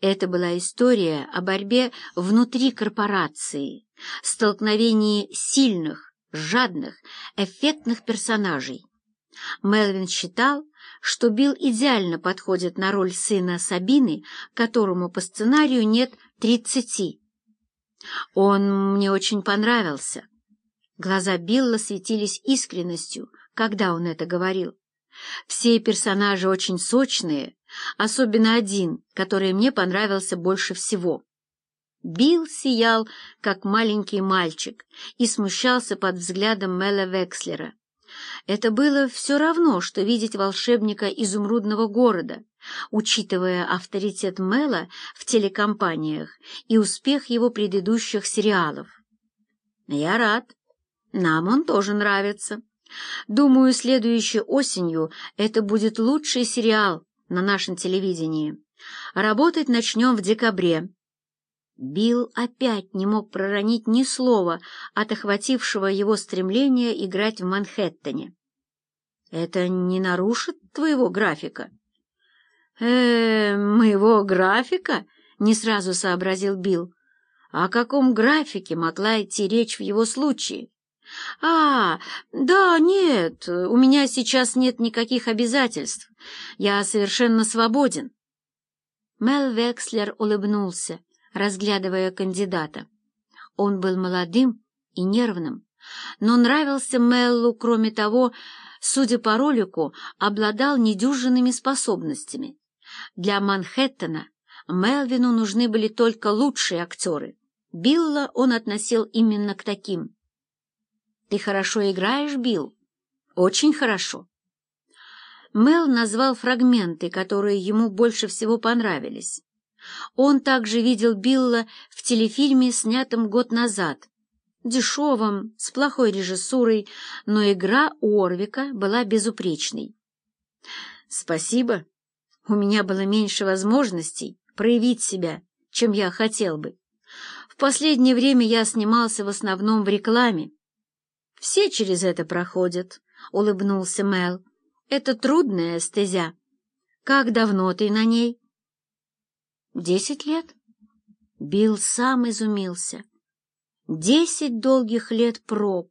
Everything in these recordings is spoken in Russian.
Это была история о борьбе внутри корпорации, столкновении сильных, жадных, эффектных персонажей. Мелвин считал, что Билл идеально подходит на роль сына Сабины, которому по сценарию нет тридцати. Он мне очень понравился. Глаза Билла светились искренностью, когда он это говорил. Все персонажи очень сочные, особенно один, который мне понравился больше всего. Билл сиял, как маленький мальчик, и смущался под взглядом Мэла Векслера. Это было все равно, что видеть волшебника изумрудного города, учитывая авторитет Мэла в телекомпаниях и успех его предыдущих сериалов. «Я рад. Нам он тоже нравится. Думаю, следующей осенью это будет лучший сериал на нашем телевидении. Работать начнем в декабре». Билл опять не мог проронить ни слова от охватившего его стремления играть в Манхэттене. «Это не нарушит твоего графика?» «Э, моего графика?» — не сразу сообразил Билл. «О каком графике могла идти речь в его случае?» «А, да, нет, у меня сейчас нет никаких обязательств. Я совершенно свободен». Мел Векслер улыбнулся, разглядывая кандидата. Он был молодым и нервным, но нравился Меллу, кроме того, судя по ролику, обладал недюжинными способностями. Для Манхэттена Мелвину нужны были только лучшие актеры. Билла он относил именно к таким. «Ты хорошо играешь, Билл?» «Очень хорошо». Мел назвал фрагменты, которые ему больше всего понравились. Он также видел Билла в телефильме, снятом год назад, дешевом, с плохой режиссурой, но игра у Орвика была безупречной. «Спасибо. У меня было меньше возможностей проявить себя, чем я хотел бы. В последнее время я снимался в основном в рекламе. Все через это проходят», — улыбнулся Мел. «Это трудная стезя. Как давно ты на ней?» Десять лет? Билл сам изумился. Десять долгих лет проб,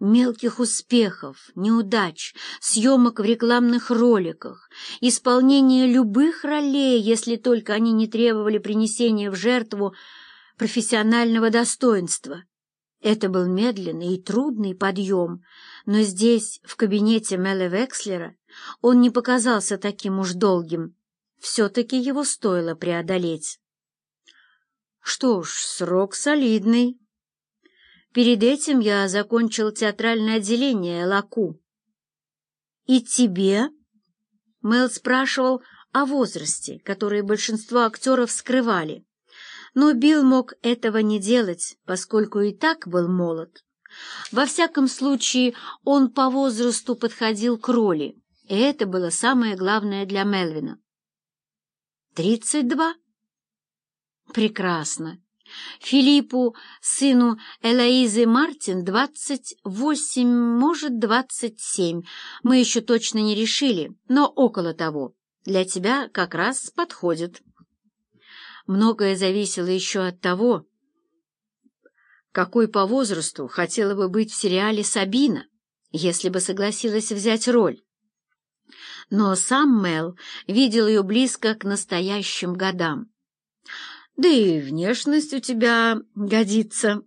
мелких успехов, неудач, съемок в рекламных роликах, исполнения любых ролей, если только они не требовали принесения в жертву профессионального достоинства. Это был медленный и трудный подъем, но здесь, в кабинете Мелли Векслера, он не показался таким уж долгим все-таки его стоило преодолеть. Что ж, срок солидный. Перед этим я закончил театральное отделение Лаку. И тебе? Мэл спрашивал о возрасте, который большинство актеров скрывали. Но Билл мог этого не делать, поскольку и так был молод. Во всяком случае, он по возрасту подходил к роли, и это было самое главное для Мелвина. Тридцать два? Прекрасно. Филиппу, сыну Элоизы Мартин, двадцать восемь, может, двадцать семь. Мы еще точно не решили, но около того. Для тебя как раз подходит. Многое зависело еще от того, какой по возрасту хотела бы быть в сериале Сабина, если бы согласилась взять роль но сам Мел видел ее близко к настоящим годам. Да и внешность у тебя годится.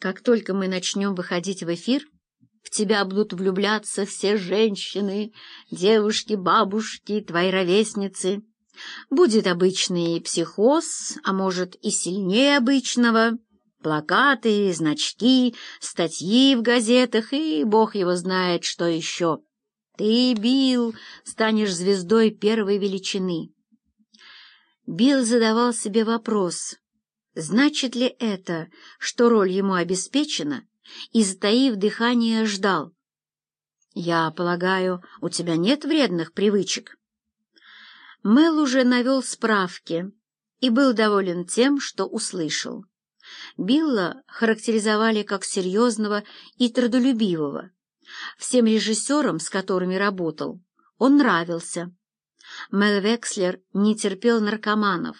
Как только мы начнем выходить в эфир, в тебя будут влюбляться все женщины, девушки, бабушки, твои ровесницы. Будет обычный психоз, а может и сильнее обычного. Плакаты, значки, статьи в газетах и бог его знает, что еще. Ты, Билл, станешь звездой первой величины. Билл задавал себе вопрос, значит ли это, что роль ему обеспечена, и, затаив дыхание, ждал. «Я полагаю, у тебя нет вредных привычек?» Мэл уже навел справки и был доволен тем, что услышал. Билла характеризовали как серьезного и трудолюбивого. Всем режиссерам, с которыми работал, он нравился. Мел Векслер не терпел наркоманов,